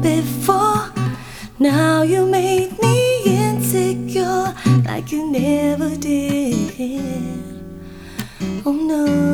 before. Now you made me insecure like you never did. Oh no.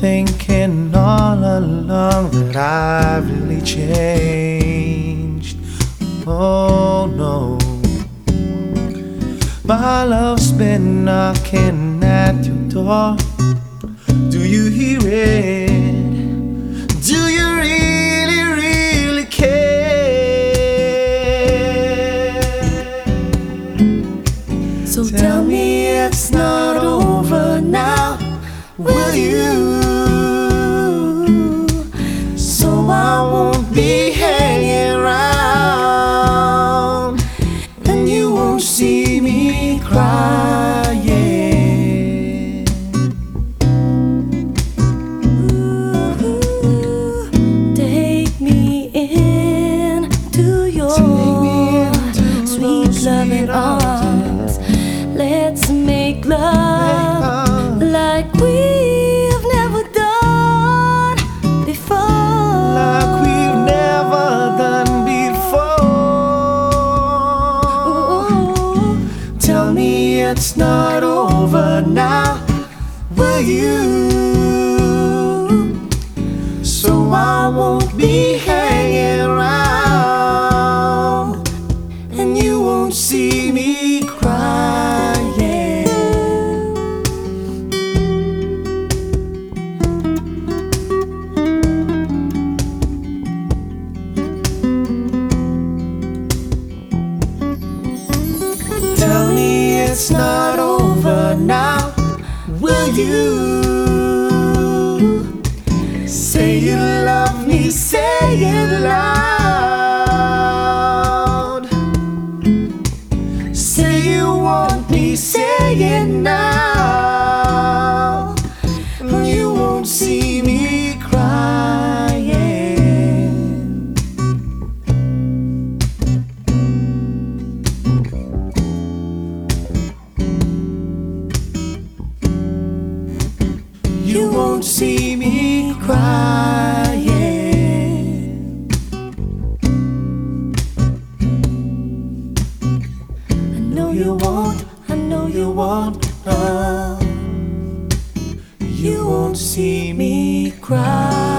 Thinking all along that I've really changed. Oh, no. My love's been knocking at your door. Do you hear it? Do you really, really care? So tell me it's not over now, will you? Crying. Ooh, take me into your me into sweet loving arms. Let's make love. It's not over now, will you? So I won't be it's not over now, will you? Say you love me, say it loud. Say you want me, say it now. Won't see me crying. I know you won't, I know you won't. Oh, You won't see me cry.